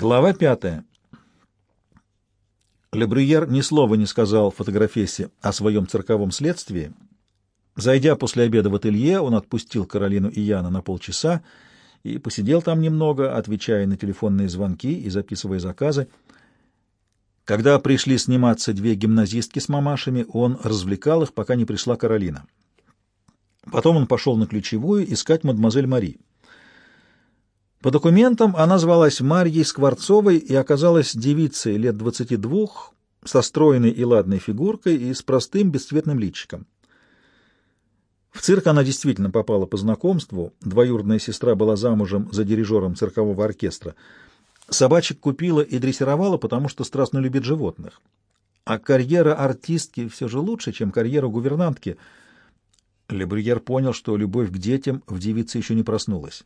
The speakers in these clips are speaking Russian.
Глава пятая. Лебрюер ни слова не сказал фотографессе о своем цирковом следствии. Зайдя после обеда в ателье, он отпустил Каролину и Яна на полчаса и посидел там немного, отвечая на телефонные звонки и записывая заказы. Когда пришли сниматься две гимназистки с мамашами, он развлекал их, пока не пришла Каролина. Потом он пошел на ключевую искать мадемуазель Мари. По документам она звалась Марьей Скворцовой и оказалась девицей лет двадцати двух, со стройной и ладной фигуркой и с простым бесцветным личиком. В цирк она действительно попала по знакомству. Двоюродная сестра была замужем за дирижером циркового оркестра. Собачек купила и дрессировала, потому что страстно любит животных. А карьера артистки все же лучше, чем карьера гувернантки. Лебрюер понял, что любовь к детям в девице еще не проснулась.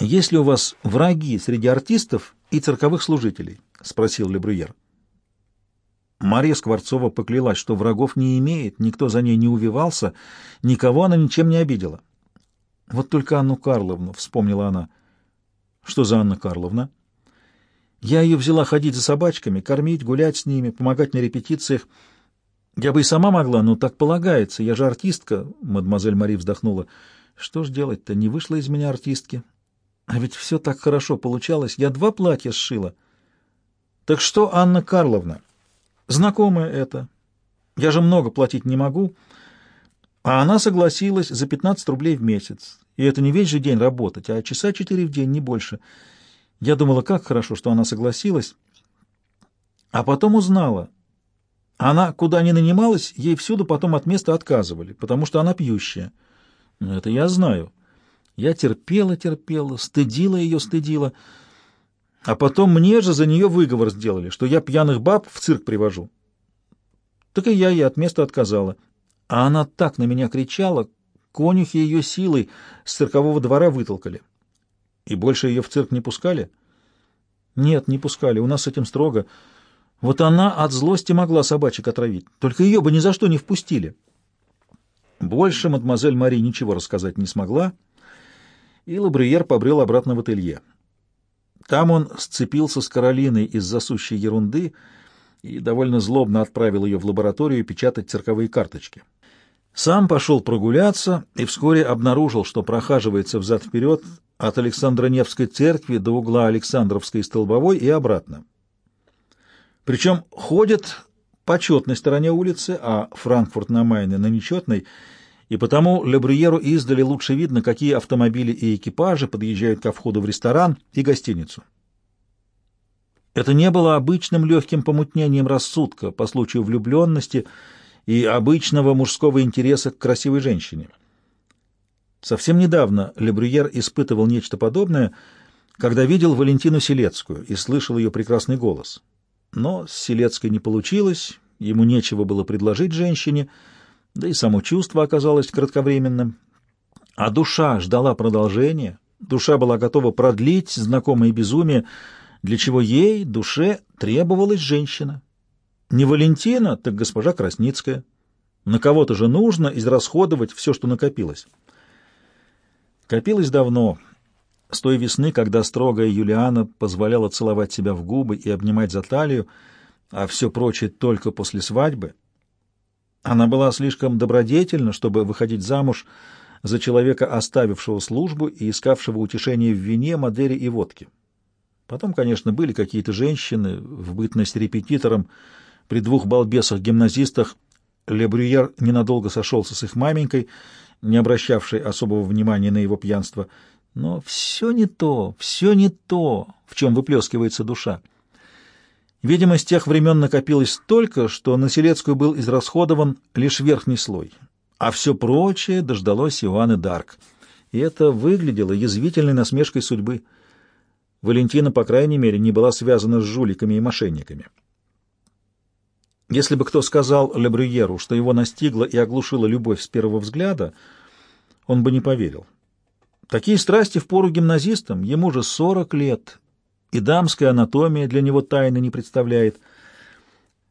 «Есть ли у вас враги среди артистов и цирковых служителей?» — спросил Лебрюер. Мария Скворцова поклялась, что врагов не имеет, никто за ней не увивался, никого она ничем не обидела. «Вот только Анну Карловну», — вспомнила она. «Что за Анна Карловна?» «Я ее взяла ходить за собачками, кормить, гулять с ними, помогать на репетициях. Я бы и сама могла, но так полагается, я же артистка», — мадемуазель Мари вздохнула. «Что ж делать-то, не вышла из меня артистки». А ведь все так хорошо получалось. Я два платья сшила. Так что, Анна Карловна, знакомая это. Я же много платить не могу. А она согласилась за 15 рублей в месяц. И это не весь же день работать, а часа четыре в день, не больше. Я думала, как хорошо, что она согласилась. А потом узнала. Она куда ни нанималась, ей всюду потом от места отказывали, потому что она пьющая. Это я знаю. Я терпела, терпела, стыдила ее, стыдила. А потом мне же за нее выговор сделали, что я пьяных баб в цирк привожу. Так и я ей от места отказала. А она так на меня кричала, конюхи ее силой с циркового двора вытолкали. И больше ее в цирк не пускали? Нет, не пускали, у нас с этим строго. Вот она от злости могла собачек отравить, только ее бы ни за что не впустили. Больше мадемуазель Мари ничего рассказать не смогла, — и Лабриер побрел обратно в ателье. Там он сцепился с Каролиной из-за сущей ерунды и довольно злобно отправил ее в лабораторию печатать цирковые карточки. Сам пошел прогуляться и вскоре обнаружил, что прохаживается взад-вперед от Александра Невской церкви до угла Александровской столбовой и обратно. Причем ходит по четной стороне улицы, а Франкфурт на Майне на нечетной — и потому Лебрюеру издали лучше видно, какие автомобили и экипажи подъезжают ко входу в ресторан и гостиницу. Это не было обычным легким помутнением рассудка по случаю влюбленности и обычного мужского интереса к красивой женщине. Совсем недавно Лебрюер испытывал нечто подобное, когда видел Валентину Селецкую и слышал ее прекрасный голос. Но с Селецкой не получилось, ему нечего было предложить женщине — да и само чувство оказалось кратковременным. А душа ждала продолжения, душа была готова продлить знакомое безумие, для чего ей, душе, требовалась женщина. Не Валентина, так госпожа Красницкая. На кого-то же нужно израсходовать все, что накопилось. Копилось давно, с той весны, когда строгая Юлиана позволяла целовать себя в губы и обнимать за талию, а все прочее только после свадьбы — она была слишком добродетельна, чтобы выходить замуж за человека, оставившего службу и искавшего утешения в вине, модели и водке. Потом, конечно, были какие-то женщины в бытность репетитором при двух балбесах-гимназистах. Лебрюер ненадолго сошелся с их маменькой, не обращавшей особого внимания на его пьянство. Но все не то, все не то, в чем выплескивается душа. Видимо, с тех времен накопилось столько, что на Селецкую был израсходован лишь верхний слой, а все прочее дождалось Иоанны Дарк. И это выглядело язвительной насмешкой судьбы. Валентина, по крайней мере, не была связана с жуликами и мошенниками. Если бы кто сказал Лебрюеру, что его настигла и оглушила любовь с первого взгляда, он бы не поверил. Такие страсти в пору гимназистам, ему же сорок лет, и дамская анатомия для него тайны не представляет.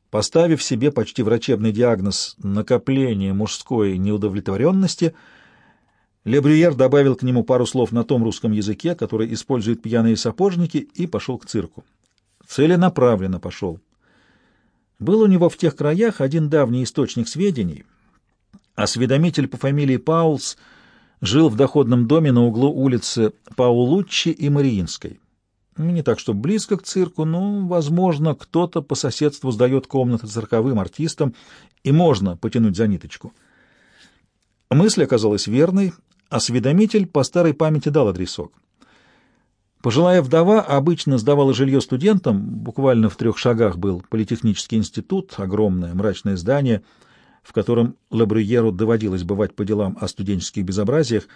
Поставив себе почти врачебный диагноз накопления мужской неудовлетворенности, Лебрюер добавил к нему пару слов на том русском языке, который используют пьяные сапожники, и пошел к цирку. Целенаправленно пошел. Был у него в тех краях один давний источник сведений. Осведомитель по фамилии Паулс жил в доходном доме на углу улицы Паулуччи и Мариинской. Не так, что близко к цирку, но, возможно, кто-то по соседству сдает комнаты цирковым артистам, и можно потянуть за ниточку. Мысль оказалась верной, осведомитель по старой памяти дал адресок. Пожилая вдова обычно сдавала жилье студентам, буквально в трех шагах был политехнический институт, огромное мрачное здание, в котором Лабрюеру доводилось бывать по делам о студенческих безобразиях,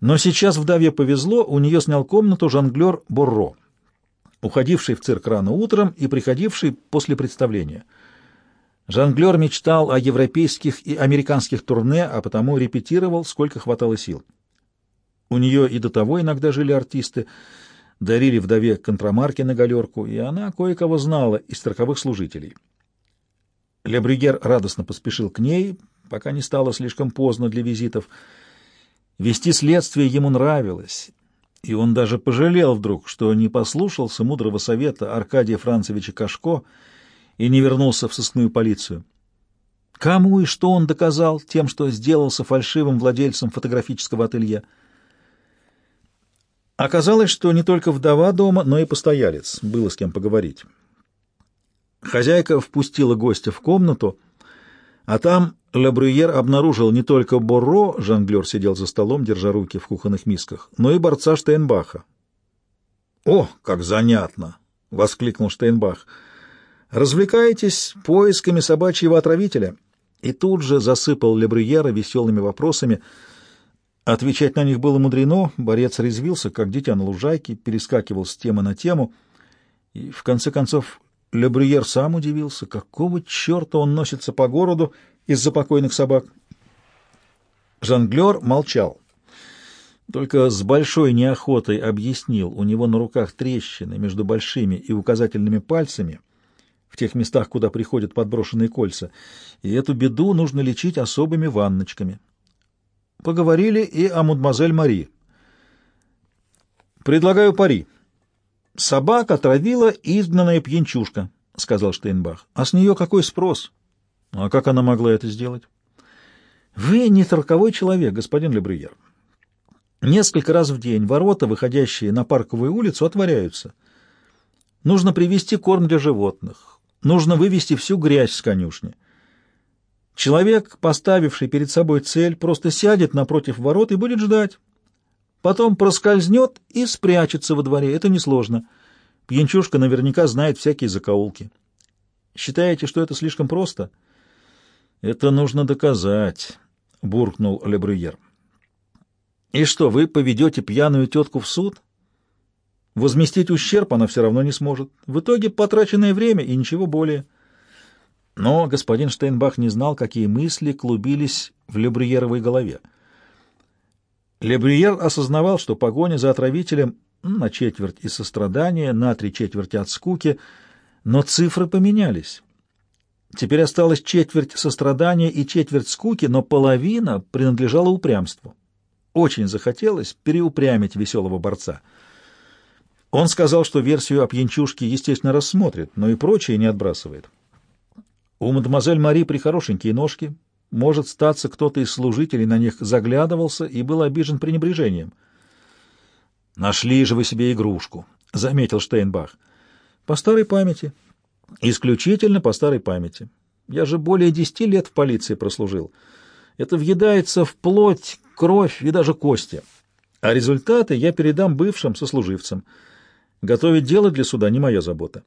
но сейчас вдове повезло, у нее снял комнату жонглер Борро, уходивший в цирк рано утром и приходивший после представления. Жонглер мечтал о европейских и американских турне, а потому репетировал, сколько хватало сил. У нее и до того иногда жили артисты — дарили вдове контрамарки на галерку, и она кое-кого знала из строковых служителей. Лебрюгер радостно поспешил к ней, пока не стало слишком поздно для визитов. Вести следствие ему нравилось, и он даже пожалел вдруг, что не послушался мудрого совета Аркадия Францевича Кашко и не вернулся в сыскную полицию. Кому и что он доказал тем, что сделался фальшивым владельцем фотографического ателье — Оказалось, что не только вдова дома, но и постоялец. Было с кем поговорить. Хозяйка впустила гостя в комнату, а там Лабрюер обнаружил не только Борро, жонглер сидел за столом, держа руки в кухонных мисках, но и борца Штейнбаха. «О, как занятно!» — воскликнул Штейнбах. «Развлекаетесь поисками собачьего отравителя?» И тут же засыпал Лебрюера веселыми вопросами — Отвечать на них было мудрено, борец резвился, как дитя на лужайке, перескакивал с темы на тему, и, в конце концов, Лебрюер сам удивился, какого черта он носится по городу из-за покойных собак. Жонглер молчал, только с большой неохотой объяснил, у него на руках трещины между большими и указательными пальцами, в тех местах, куда приходят подброшенные кольца, и эту беду нужно лечить особыми ванночками. Поговорили и о мадемуазель Мари. «Предлагаю пари. Собака отравила изгнанная пьянчушка», — сказал Штейнбах. «А с нее какой спрос?» «А как она могла это сделать?» «Вы не торговой человек, господин Лебрюер. Несколько раз в день ворота, выходящие на парковую улицу, отворяются. Нужно привезти корм для животных. Нужно вывести всю грязь с конюшни. Человек, поставивший перед собой цель, просто сядет напротив ворот и будет ждать. Потом проскользнет и спрячется во дворе. Это несложно. Пьянчушка наверняка знает всякие закоулки. Считаете, что это слишком просто? Это нужно доказать, — буркнул Лебрюер. И что, вы поведете пьяную тетку в суд? Возместить ущерб она все равно не сможет. В итоге потраченное время и ничего более. — но господин Штейнбах не знал, какие мысли клубились в Лебрюеровой голове. Лебрюер осознавал, что погоня за отравителем на четверть из сострадания, на три четверти от скуки, но цифры поменялись. Теперь осталось четверть сострадания и четверть скуки, но половина принадлежала упрямству. Очень захотелось переупрямить веселого борца. Он сказал, что версию о пьянчушке, естественно, рассмотрит, но и прочее не отбрасывает. У мадемуазель Мари прихорошенькие ножки. Может, статься, кто-то из служителей на них заглядывался и был обижен пренебрежением. «Нашли же вы себе игрушку», — заметил Штейнбах. «По старой памяти. Исключительно по старой памяти. Я же более десяти лет в полиции прослужил. Это въедается в плоть, кровь и даже кости. А результаты я передам бывшим сослуживцам. Готовить дело для суда не моя забота».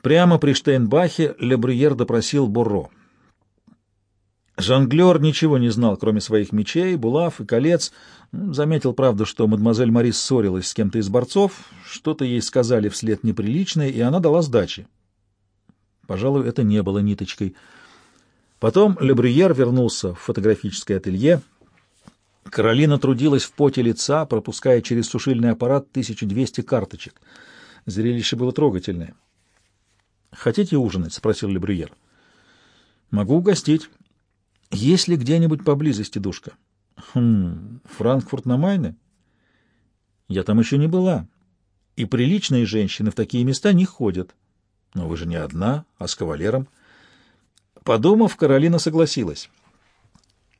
Прямо при Штейнбахе Лебрюер допросил Бурро. Жонглер ничего не знал, кроме своих мечей, булав и колец. Заметил, правда, что мадемуазель Мари ссорилась с кем-то из борцов, что-то ей сказали вслед неприличное, и она дала сдачи. Пожалуй, это не было ниточкой. Потом Лебрюер вернулся в фотографическое ателье. Каролина трудилась в поте лица, пропуская через сушильный аппарат 1200 карточек. Зрелище было трогательное. «Хотите ужинать?» — спросил Лебрюер. «Могу угостить. Есть ли где-нибудь поблизости душка?» Хм, Франкфурт на Майне? Я там еще не была. И приличные женщины в такие места не ходят. Но вы же не одна, а с кавалером. Подумав, Каролина согласилась.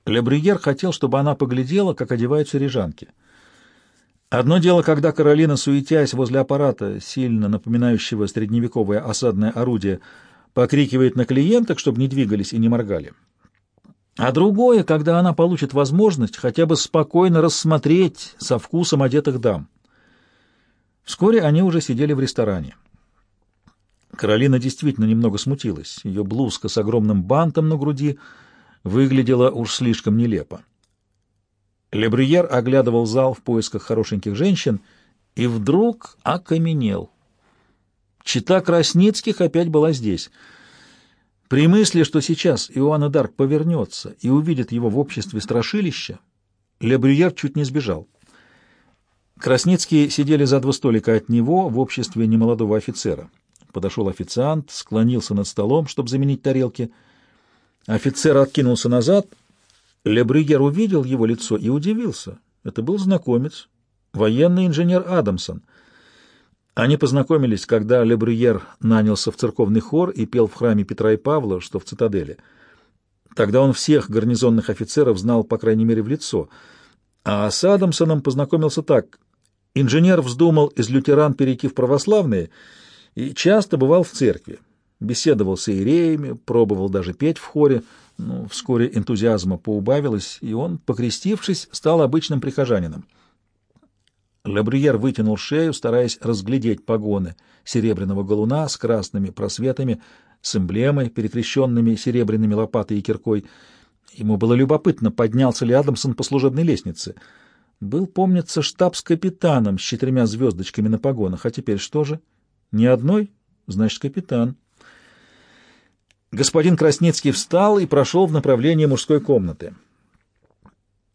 Лебрюер хотел, чтобы она поглядела, как одеваются рижанки. Одно дело, когда Каролина, суетясь возле аппарата, сильно напоминающего средневековое осадное орудие, покрикивает на клиенток, чтобы не двигались и не моргали. А другое, когда она получит возможность хотя бы спокойно рассмотреть со вкусом одетых дам. Вскоре они уже сидели в ресторане. Каролина действительно немного смутилась. Ее блузка с огромным бантом на груди выглядела уж слишком нелепо. Лебрюер оглядывал зал в поисках хорошеньких женщин и вдруг окаменел. Чита Красницких опять была здесь. При мысли, что сейчас Иоанна Дарк повернется и увидит его в обществе страшилища, Лебрюер чуть не сбежал. Красницкие сидели за два столика от него в обществе немолодого офицера. Подошел официант, склонился над столом, чтобы заменить тарелки. Офицер откинулся назад. Лебрюер увидел его лицо и удивился. Это был знакомец, военный инженер Адамсон — они познакомились, когда Лебрюер нанялся в церковный хор и пел в храме Петра и Павла, что в цитадели. Тогда он всех гарнизонных офицеров знал, по крайней мере, в лицо. А с Адамсоном познакомился так. Инженер вздумал из лютеран перейти в православные и часто бывал в церкви. Беседовал с иереями, пробовал даже петь в хоре. Но вскоре энтузиазма поубавилось, и он, покрестившись, стал обычным прихожанином. Лабрюер вытянул шею, стараясь разглядеть погоны серебряного галуна с красными просветами, с эмблемой, перекрещенными серебряными лопатой и киркой. Ему было любопытно, поднялся ли Адамсон по служебной лестнице. Был, помнится, штабс-капитаном с четырьмя звездочками на погонах. А теперь что же? Ни одной? Значит, капитан. Господин Красницкий встал и прошел в направлении мужской комнаты.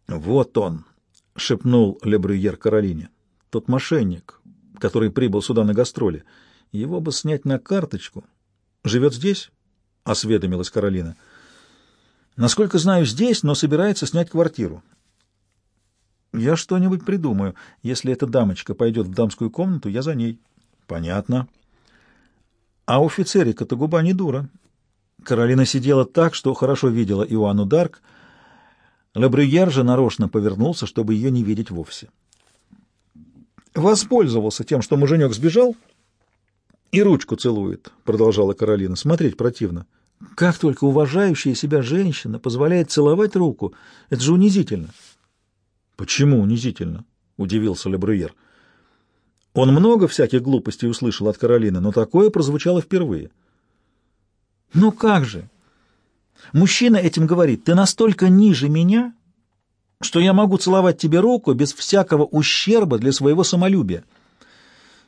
«Вот он», — шепнул Лебрюер Каролине тот мошенник, который прибыл сюда на гастроли. Его бы снять на карточку. Живет здесь? — осведомилась Каролина. Насколько знаю, здесь, но собирается снять квартиру. Я что-нибудь придумаю. Если эта дамочка пойдет в дамскую комнату, я за ней. Понятно. А офицерика-то губа не дура. Каролина сидела так, что хорошо видела Иоанну Дарк. Лабрюер же нарочно повернулся, чтобы ее не видеть вовсе воспользовался тем, что муженек сбежал, и ручку целует, — продолжала Каролина. Смотреть противно. Как только уважающая себя женщина позволяет целовать руку, это же унизительно. — Почему унизительно? — удивился Лебрюер. Он много всяких глупостей услышал от Каролины, но такое прозвучало впервые. — Ну как же? Мужчина этим говорит, ты настолько ниже меня, что я могу целовать тебе руку без всякого ущерба для своего самолюбия.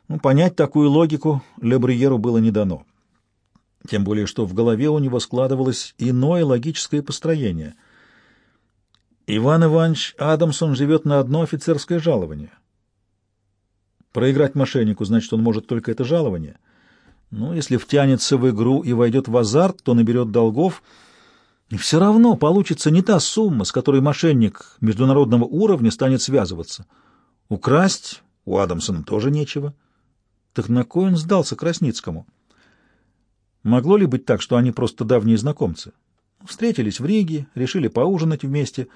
Ну, понять такую логику Лебриеру было не дано. Тем более, что в голове у него складывалось иное логическое построение. Иван Иванович Адамсон живет на одно офицерское жалование. Проиграть мошеннику, значит, он может только это жалование. Ну, если втянется в игру и войдет в азарт, то наберет долгов — все равно получится не та сумма, с которой мошенник международного уровня станет связываться. Украсть у Адамсона тоже нечего. Так на кой он сдался Красницкому? Могло ли быть так, что они просто давние знакомцы? Встретились в Риге, решили поужинать вместе,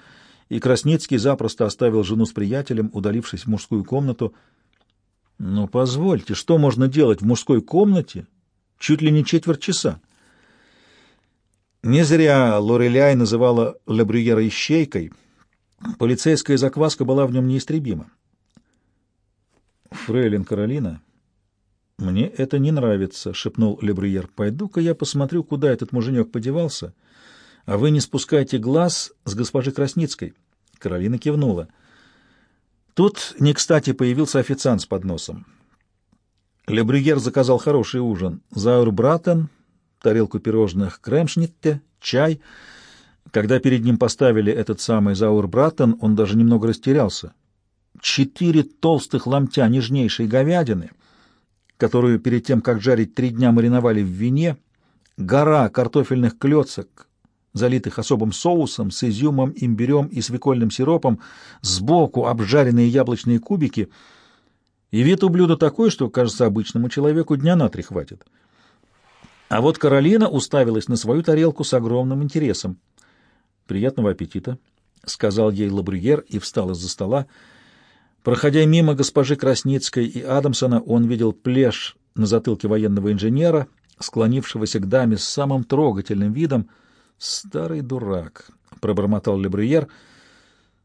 и Красницкий запросто оставил жену с приятелем, удалившись в мужскую комнату. Но позвольте, что можно делать в мужской комнате чуть ли не четверть часа? Не зря Лореляй называла Лебрюера ищейкой. Полицейская закваска была в нем неистребима. «Фрейлин Каролина, мне это не нравится», — шепнул Лебрюер. «Пойду-ка я посмотрю, куда этот муженек подевался, а вы не спускайте глаз с госпожи Красницкой». Каролина кивнула. Тут не кстати появился официант с подносом. Лебрюер заказал хороший ужин. Заур-братен тарелку пирожных кремшнитте, чай. Когда перед ним поставили этот самый Заур Браттон, он даже немного растерялся. Четыре толстых ломтя нежнейшей говядины, которую перед тем, как жарить три дня, мариновали в вине, гора картофельных клеток, залитых особым соусом с изюмом, имбирем и свекольным сиропом, сбоку обжаренные яблочные кубики, и вид у блюда такой, что, кажется, обычному человеку дня на три хватит. А вот Каролина уставилась на свою тарелку с огромным интересом. «Приятного аппетита», — сказал ей Лабрюер и встал из-за стола. Проходя мимо госпожи Красницкой и Адамсона, он видел плешь на затылке военного инженера, склонившегося к даме с самым трогательным видом. «Старый дурак», — пробормотал Лабрюер.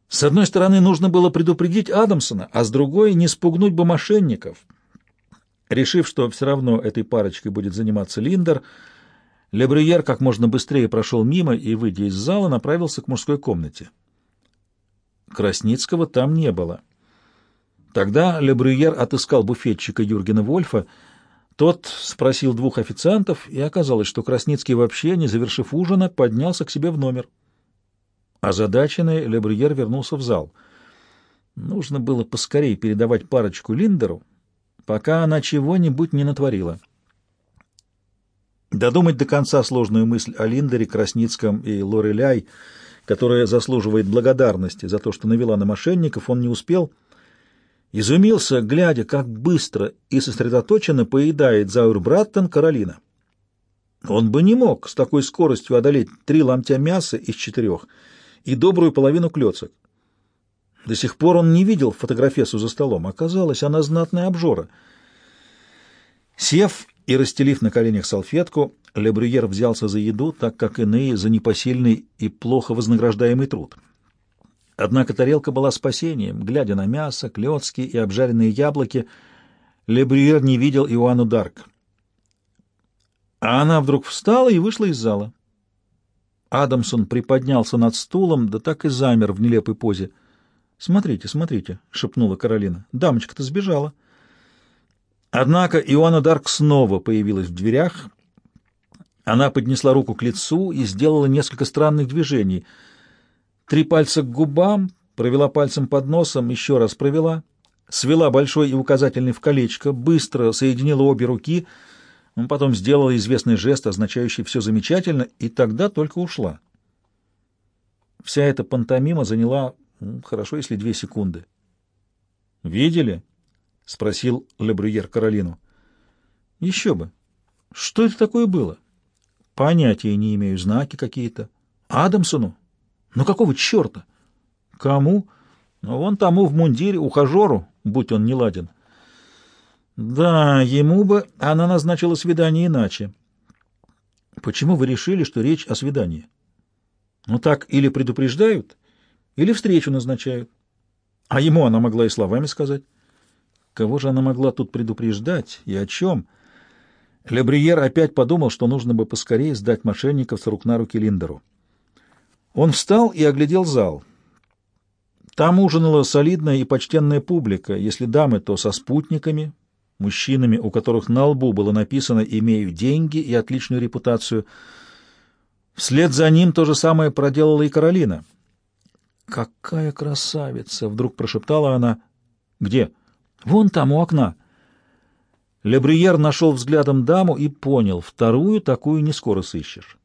«С одной стороны, нужно было предупредить Адамсона, а с другой — не спугнуть бы мошенников». Решив, что все равно этой парочкой будет заниматься Линдер, Лебрюер как можно быстрее прошел мимо и, выйдя из зала, направился к мужской комнате. Красницкого там не было. Тогда Лебрюер отыскал буфетчика Юргена Вольфа. Тот спросил двух официантов, и оказалось, что Красницкий вообще, не завершив ужина, поднялся к себе в номер. Озадаченный Лебрюер вернулся в зал. Нужно было поскорее передавать парочку Линдеру, пока она чего-нибудь не натворила. Додумать до конца сложную мысль о Линдере, Красницком и Лореляй, которая заслуживает благодарности за то, что навела на мошенников, он не успел. Изумился, глядя, как быстро и сосредоточенно поедает Заурбраттен Каролина. Он бы не мог с такой скоростью одолеть три ломтя мяса из четырех и добрую половину клёцок. До сих пор он не видел фотографесу за столом. Оказалось, она знатная обжора. Сев и расстелив на коленях салфетку, Лебрюер взялся за еду, так как иные за непосильный и плохо вознаграждаемый труд. Однако тарелка была спасением. Глядя на мясо, клетки и обжаренные яблоки, Лебрюер не видел Иоанну Дарк. А она вдруг встала и вышла из зала. Адамсон приподнялся над стулом, да так и замер в нелепой позе. «Смотрите, смотрите», — шепнула Каролина. «Дамочка-то сбежала». Однако Иоанна Дарк снова появилась в дверях. Она поднесла руку к лицу и сделала несколько странных движений. Три пальца к губам, провела пальцем под носом, еще раз провела, свела большой и указательный в колечко, быстро соединила обе руки, потом сделала известный жест, означающий «все замечательно», и тогда только ушла. Вся эта пантомима заняла, хорошо, если две секунды. «Видели?» — спросил Лебрюер Каролину. — Еще бы. Что это такое было? — Понятия не имею. Знаки какие-то. — Адамсону? Ну какого черта? — Кому? — Ну, вон тому в мундире, ухажеру, будь он не ладен. — Да, ему бы она назначила свидание иначе. — Почему вы решили, что речь о свидании? — Ну так или предупреждают, или встречу назначают. А ему она могла и словами сказать. Кого же она могла тут предупреждать и о чем? Лебриер опять подумал, что нужно бы поскорее сдать мошенников с рук на руки Линдеру. Он встал и оглядел зал. Там ужинала солидная и почтенная публика, если дамы, то со спутниками, мужчинами, у которых на лбу было написано «имею деньги и отличную репутацию». Вслед за ним то же самое проделала и Каролина. «Какая красавица!» — вдруг прошептала она. «Где?» Вон там, у окна. Лебриер нашел взглядом даму и понял, вторую такую не скоро сыщешь.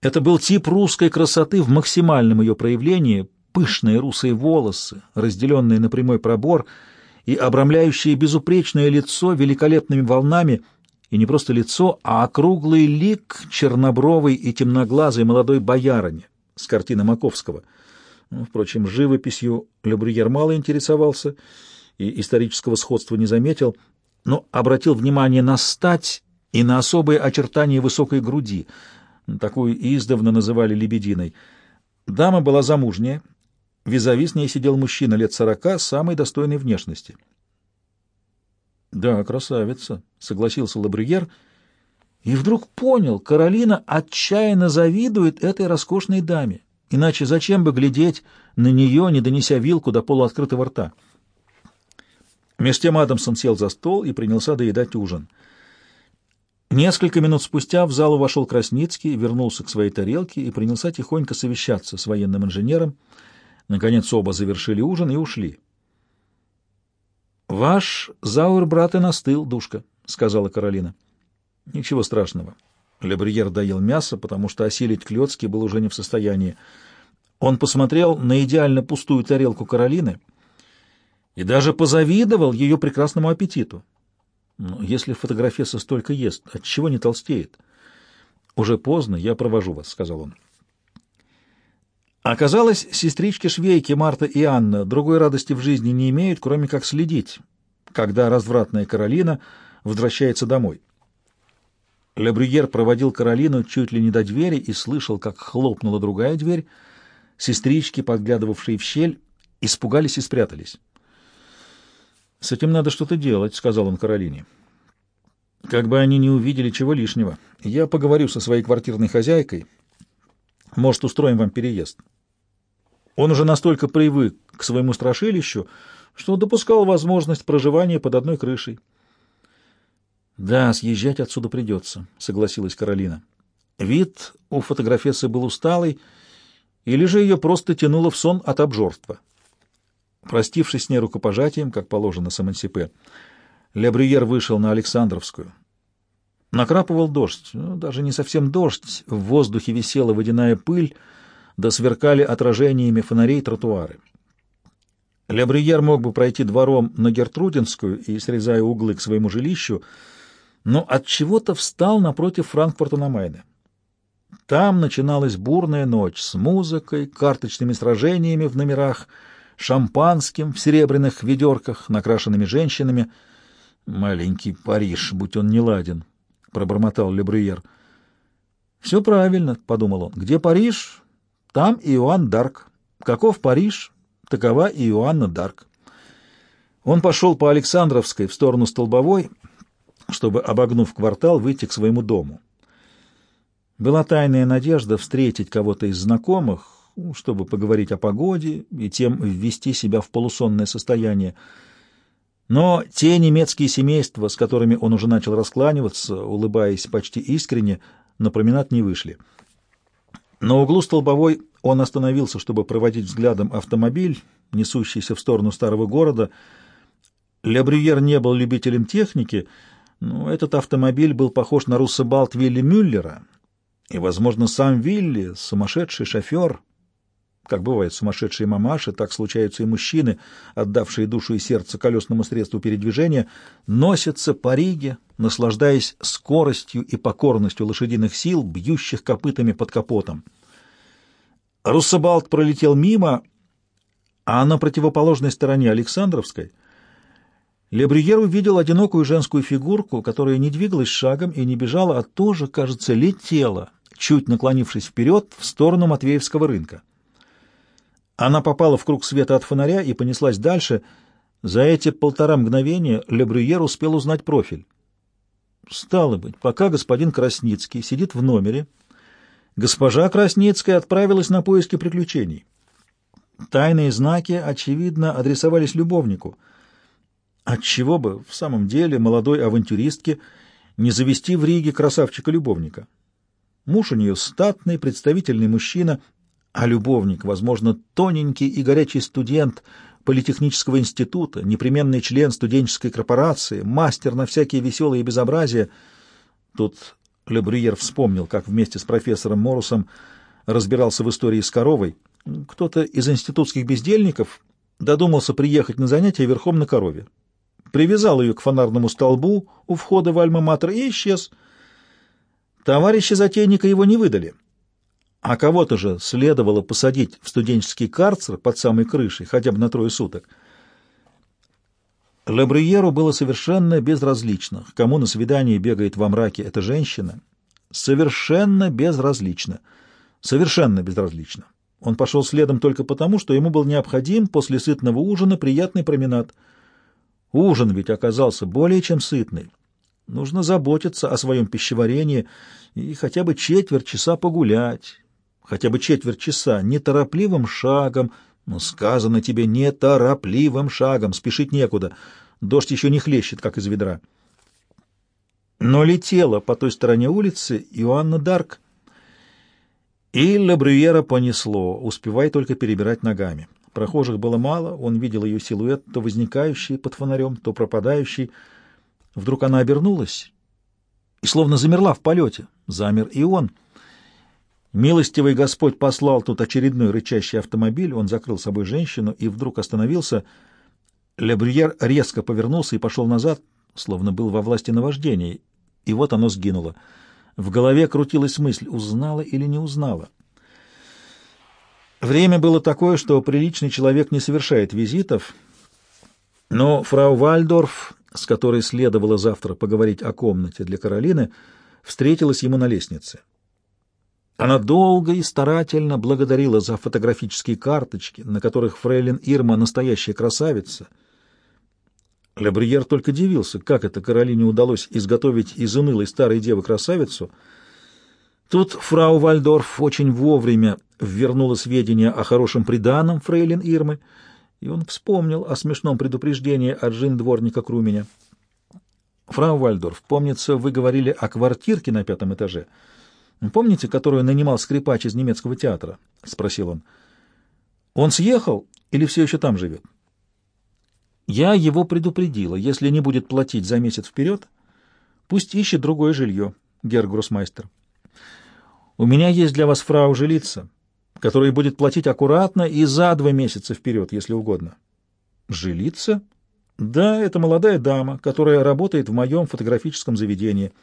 Это был тип русской красоты в максимальном ее проявлении, пышные русые волосы, разделенные на прямой пробор и обрамляющие безупречное лицо великолепными волнами, и не просто лицо, а округлый лик чернобровой и темноглазой молодой боярыни с картины Маковского. Ну, впрочем, живописью Лебрюер мало интересовался — и исторического сходства не заметил, но обратил внимание на стать и на особые очертания высокой груди, такую издавна называли лебединой. Дама была замужняя, визави с ней сидел мужчина лет сорока, самой достойной внешности. «Да, красавица», — согласился Лабрюер, и вдруг понял, Каролина отчаянно завидует этой роскошной даме, иначе зачем бы глядеть на нее, не донеся вилку до полуоткрытого рта? Меж тем Адамсон сел за стол и принялся доедать ужин. Несколько минут спустя в залу вошел Красницкий, вернулся к своей тарелке и принялся тихонько совещаться с военным инженером. Наконец оба завершили ужин и ушли. «Ваш зауэр брат и настыл, душка», — сказала Каролина. «Ничего страшного. Лебрюер доел мясо, потому что осилить клетки был уже не в состоянии. Он посмотрел на идеально пустую тарелку Каролины и даже позавидовал ее прекрасному аппетиту. Но если фотографеса столько ест, отчего не толстеет? «Уже поздно, я провожу вас», — сказал он. Оказалось, сестрички-швейки Марта и Анна другой радости в жизни не имеют, кроме как следить, когда развратная Каролина возвращается домой. Лебрюер проводил Каролину чуть ли не до двери и слышал, как хлопнула другая дверь. Сестрички, подглядывавшие в щель, испугались и спрятались. «С этим надо что-то делать», — сказал он Каролине. «Как бы они не увидели чего лишнего. Я поговорю со своей квартирной хозяйкой. Может, устроим вам переезд». Он уже настолько привык к своему страшилищу, что допускал возможность проживания под одной крышей. «Да, съезжать отсюда придется», — согласилась Каролина. Вид у фотографессы был усталый, или же ее просто тянуло в сон от обжорства. Простившись с ней рукопожатием, как положено с Эмансипе, Лебрюер вышел на Александровскую. Накрапывал дождь, ну, даже не совсем дождь, в воздухе висела водяная пыль, да сверкали отражениями фонарей тротуары. Лебрюер мог бы пройти двором на Гертрудинскую и, срезая углы к своему жилищу, но от чего то встал напротив Франкфурта на Майне. Там начиналась бурная ночь с музыкой, карточными сражениями в номерах, шампанским в серебряных ведерках, накрашенными женщинами. «Маленький Париж, будь он неладен», — пробормотал Лебрюер. «Все правильно», — подумал он. «Где Париж? Там Иоанн Дарк. Каков Париж? Такова Иоанна Дарк». Он пошел по Александровской в сторону Столбовой, чтобы, обогнув квартал, выйти к своему дому. Была тайная надежда встретить кого-то из знакомых, ну, чтобы поговорить о погоде и тем ввести себя в полусонное состояние. Но те немецкие семейства, с которыми он уже начал раскланиваться, улыбаясь почти искренне, на променад не вышли. На углу столбовой он остановился, чтобы проводить взглядом автомобиль, несущийся в сторону старого города. Лебрюер не был любителем техники — но этот автомобиль был похож на руссобалт Вилли Мюллера, и, возможно, сам Вилли, сумасшедший шофер. Как бывает сумасшедшие мамаши, так случаются и мужчины, отдавшие душу и сердце колесному средству передвижения, носятся по Риге, наслаждаясь скоростью и покорностью лошадиных сил, бьющих копытами под капотом. Руссобалт пролетел мимо, а на противоположной стороне Александровской — Лебрюер увидел одинокую женскую фигурку, которая не двигалась шагом и не бежала, а тоже, кажется, летела, чуть наклонившись вперед в сторону Матвеевского рынка. Она попала в круг света от фонаря и понеслась дальше. За эти полтора мгновения Лебрюер успел узнать профиль. Стало быть, пока господин Красницкий сидит в номере, госпожа Красницкая отправилась на поиски приключений. Тайные знаки, очевидно, адресовались любовнику — Отчего бы в самом деле молодой авантюристке не завести в Риге красавчика-любовника? Муж у нее статный, представительный мужчина, а любовник, возможно, тоненький и горячий студент политехнического института, непременный член студенческой корпорации, мастер на всякие веселые безобразия. Тут Лебрюер вспомнил, как вместе с профессором Морусом разбирался в истории с коровой. Кто-то из институтских бездельников додумался приехать на занятия верхом на корове привязал ее к фонарному столбу у входа в Альма-Матер и исчез. Товарищи затейника его не выдали. А кого-то же следовало посадить в студенческий карцер под самой крышей, хотя бы на трое суток. Лебрюеру было совершенно безразлично, к кому на свидании бегает во мраке эта женщина. Совершенно безразлично. Совершенно безразлично. Он пошел следом только потому, что ему был необходим после сытного ужина приятный променад — Ужин ведь оказался более чем сытный. Нужно заботиться о своем пищеварении и хотя бы четверть часа погулять, хотя бы четверть часа неторопливым шагом, но сказано тебе неторопливым шагом, спешить некуда, дождь еще не хлещет, как из ведра. Но летела по той стороне улицы Иоанна Дарк, и Лабрюера понесло, успевая только перебирать ногами. Прохожих было мало, он видел ее силуэт, то возникающий под фонарем, то пропадающий. Вдруг она обернулась и словно замерла в полете. замер и он. Милостивый Господь послал тут очередной рычащий автомобиль, он закрыл собой женщину и вдруг остановился. Лебрюер резко повернулся и пошел назад, словно был во власти наваждения, и вот оно сгинуло. В голове крутилась мысль, узнала или не узнала. Время было такое, что приличный человек не совершает визитов, но фрау Вальдорф, с которой следовало завтра поговорить о комнате для Каролины, встретилась ему на лестнице. Она долго и старательно благодарила за фотографические карточки, на которых фрейлин Ирма настоящая красавица. Лебриер только дивился, как это Каролине удалось изготовить из унылой старой девы красавицу. Тут фрау Вальдорф очень вовремя ввернула сведения о хорошем приданом фрейлин Ирмы, и он вспомнил о смешном предупреждении от жин-дворника Круменя. «Фрау Вальдорф, помнится, вы говорили о квартирке на пятом этаже». Помните, которую нанимал скрипач из немецкого театра? — спросил он. — Он съехал или все еще там живет? Я его предупредила. Если не будет платить за месяц вперед, пусть ищет другое жилье, герр Гроссмайстер. У меня есть для вас фрау жилица, которая будет платить аккуратно и за два месяца вперед, если угодно. Жилица? Да, это молодая дама, которая работает в моем фотографическом заведении —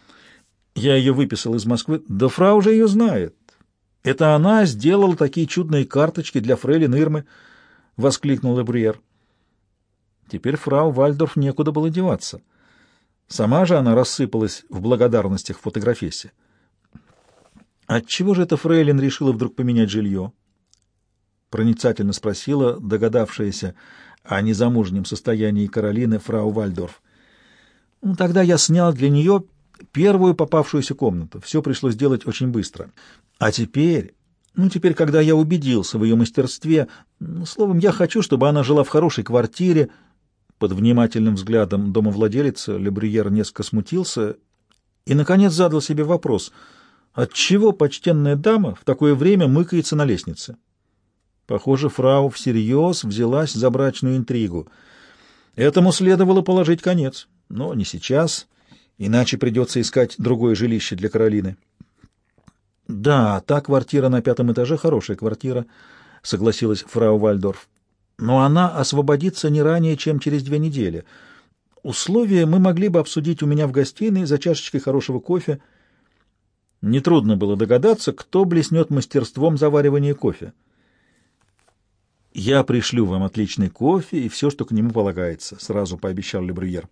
я ее выписал из Москвы. Да фрау уже ее знает. Это она сделала такие чудные карточки для фрейлин Ирмы, — воскликнул Эбриер. Теперь фрау Вальдорф некуда было деваться. Сама же она рассыпалась в благодарностях фотографесе. «Отчего же эта фрейлин решила вдруг поменять жилье?» Проницательно спросила догадавшаяся о незамужнем состоянии Каролины фрау Вальдорф. «Ну, «Тогда я снял для нее первую попавшуюся комнату. Все пришлось делать очень быстро. А теперь... Ну, теперь, когда я убедился в ее мастерстве, ну, словом, я хочу, чтобы она жила в хорошей квартире. Под внимательным взглядом домовладелица Лебрюер несколько смутился и, наконец, задал себе вопрос, отчего почтенная дама в такое время мыкается на лестнице? Похоже, фрау всерьез взялась за брачную интригу. Этому следовало положить конец, но не сейчас — Иначе придется искать другое жилище для Каролины. Да, та квартира на пятом этаже хорошая квартира, согласилась фрау Вальдорф. Но она освободится не ранее, чем через две недели. Условия мы могли бы обсудить у меня в гостиной за чашечкой хорошего кофе. Нетрудно было догадаться, кто блеснет мастерством заваривания кофе. «Я пришлю вам отличный кофе и все, что к нему полагается», — сразу пообещал Лебрюер.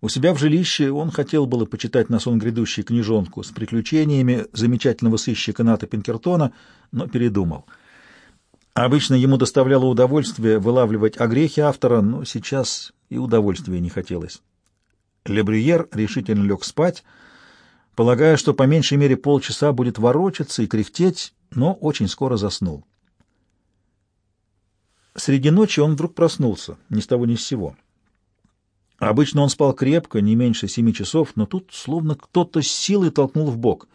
У себя в жилище он хотел было почитать на сон грядущий книжонку с приключениями замечательного сыщика Ната Пинкертона, но передумал. Обычно ему доставляло удовольствие вылавливать огрехи автора, но сейчас и удовольствия не хотелось. Лебрюер решительно лег спать, полагая, что по меньшей мере полчаса будет ворочаться и кряхтеть, но очень скоро заснул. Среди ночи он вдруг проснулся, ни с того ни с сего. Обычно он спал крепко, не меньше семи часов, но тут словно кто-то с силой толкнул в бок.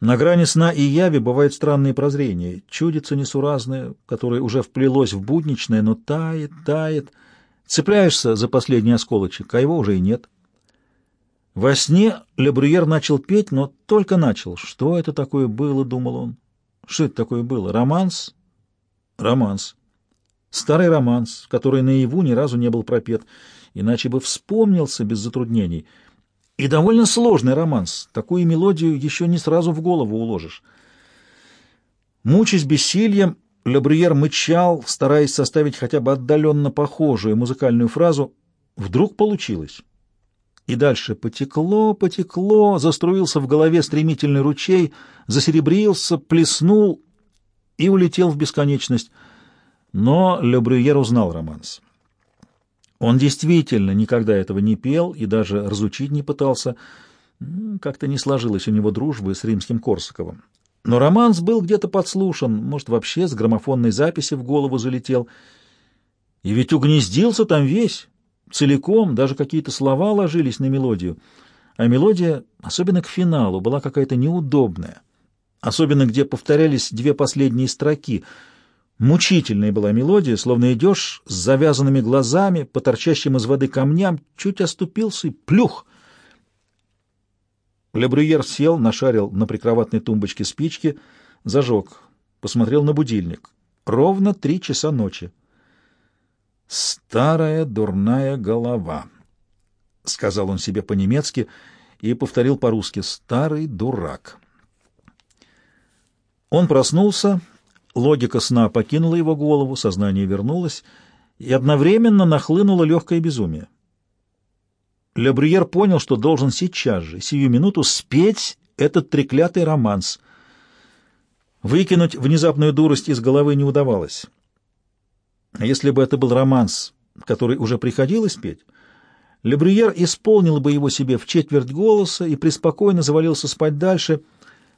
На грани сна и яви бывают странные прозрения, чудится несуразное, которое уже вплелось в будничное, но тает, тает. Цепляешься за последний осколочек, а его уже и нет. Во сне Лебрюер начал петь, но только начал. Что это такое было, думал он. Что это такое было? Романс? Романс. Старый романс, который наяву ни разу не был пропет — иначе бы вспомнился без затруднений. И довольно сложный романс, такую мелодию еще не сразу в голову уложишь. Мучаясь бессильем, Лебрюер мычал, стараясь составить хотя бы отдаленно похожую музыкальную фразу. Вдруг получилось. И дальше потекло, потекло, заструился в голове стремительный ручей, засеребрился, плеснул и улетел в бесконечность. Но Лебрюер узнал романс. Он действительно никогда этого не пел и даже разучить не пытался. Как-то не сложилось у него дружбы с римским Корсаковым. Но романс был где-то подслушан, может, вообще с граммофонной записи в голову залетел. И ведь угнездился там весь, целиком, даже какие-то слова ложились на мелодию. А мелодия, особенно к финалу, была какая-то неудобная. Особенно где повторялись две последние строки — Мучительная была мелодия, словно идешь с завязанными глазами, по торчащим из воды камням, чуть оступился и плюх. Лебрюер сел, нашарил на прикроватной тумбочке спички, зажег, посмотрел на будильник. Ровно три часа ночи. «Старая дурная голова», — сказал он себе по-немецки и повторил по-русски «старый дурак». Он проснулся, логика сна покинула его голову, сознание вернулось, и одновременно нахлынуло легкое безумие. Лебрюер понял, что должен сейчас же, сию минуту, спеть этот треклятый романс. Выкинуть внезапную дурость из головы не удавалось. Если бы это был романс, который уже приходилось петь, Лебрюер исполнил бы его себе в четверть голоса и преспокойно завалился спать дальше,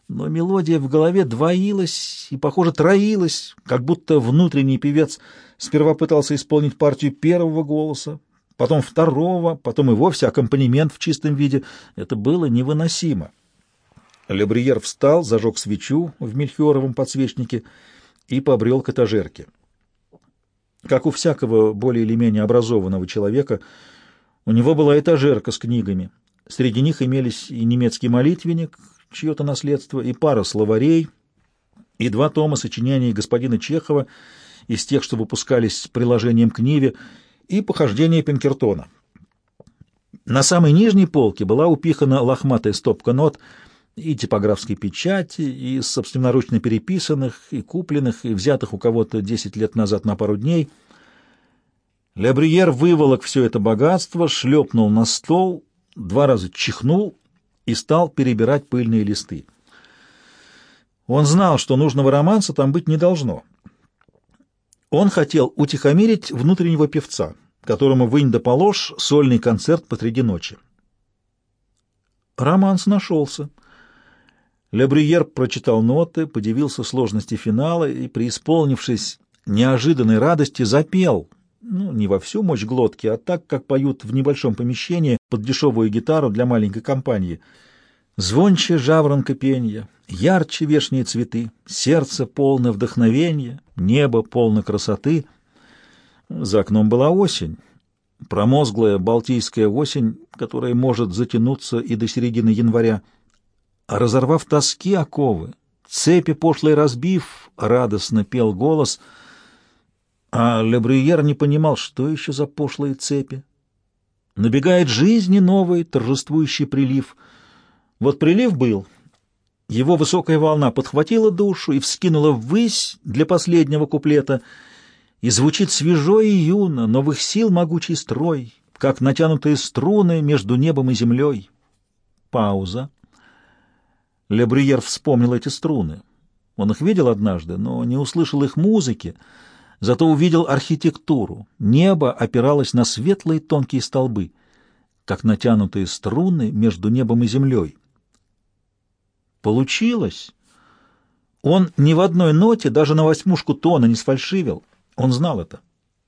но мелодия в голове двоилась и, похоже, троилась, как будто внутренний певец сперва пытался исполнить партию первого голоса, потом второго, потом и вовсе аккомпанемент в чистом виде. Это было невыносимо. Лебриер встал, зажег свечу в мельхиоровом подсвечнике и побрел к этажерке. Как у всякого более или менее образованного человека, у него была этажерка с книгами. Среди них имелись и немецкий молитвенник, чье-то наследство, и пара словарей, и два тома сочинений господина Чехова из тех, что выпускались с приложением к Ниве, и похождения Пинкертона. На самой нижней полке была упихана лохматая стопка нот и типографской печати, и собственноручно переписанных, и купленных, и взятых у кого-то десять лет назад на пару дней. Лебриер выволок все это богатство, шлепнул на стол, два раза чихнул и стал перебирать пыльные листы. Он знал, что нужного романса там быть не должно — он хотел утихомирить внутреннего певца, которому вынь да положь сольный концерт посреди ночи. Романс нашелся. Лебрюер прочитал ноты, подивился сложности финала и, преисполнившись неожиданной радости, запел, ну, не во всю мощь глотки, а так, как поют в небольшом помещении под дешевую гитару для маленькой компании. Звонче жаворонка пенья, ярче вешние цветы, сердце полно вдохновения, небо полно красоты. За окном была осень, промозглая балтийская осень, которая может затянуться и до середины января. Разорвав тоски оковы, цепи пошлой разбив, радостно пел голос, а Лебрюер не понимал, что еще за пошлые цепи. Набегает жизни новый, торжествующий прилив. Вот прилив был — его высокая волна подхватила душу и вскинула ввысь для последнего куплета, и звучит свежо и юно, новых сил могучий строй, как натянутые струны между небом и землей. Пауза. Лебрюер вспомнил эти струны. Он их видел однажды, но не услышал их музыки, зато увидел архитектуру. Небо опиралось на светлые тонкие столбы, как натянутые струны между небом и землей. Получилось. Он ни в одной ноте, даже на восьмушку тона не сфальшивил. Он знал это.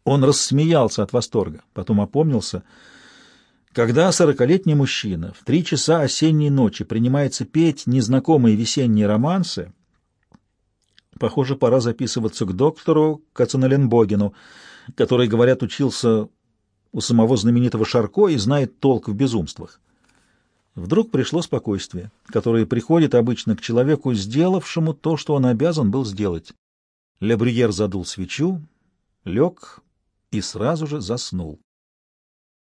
Он рассмеялся от восторга, потом опомнился. Когда сорокалетний мужчина в три часа осенней ночи принимается петь незнакомые весенние романсы, похоже, пора записываться к доктору Кацаналенбогину, который, говорят, учился у самого знаменитого Шарко и знает толк в безумствах. Вдруг пришло спокойствие, которое приходит обычно к человеку, сделавшему то, что он обязан был сделать. Лебрюер задул свечу, лег и сразу же заснул.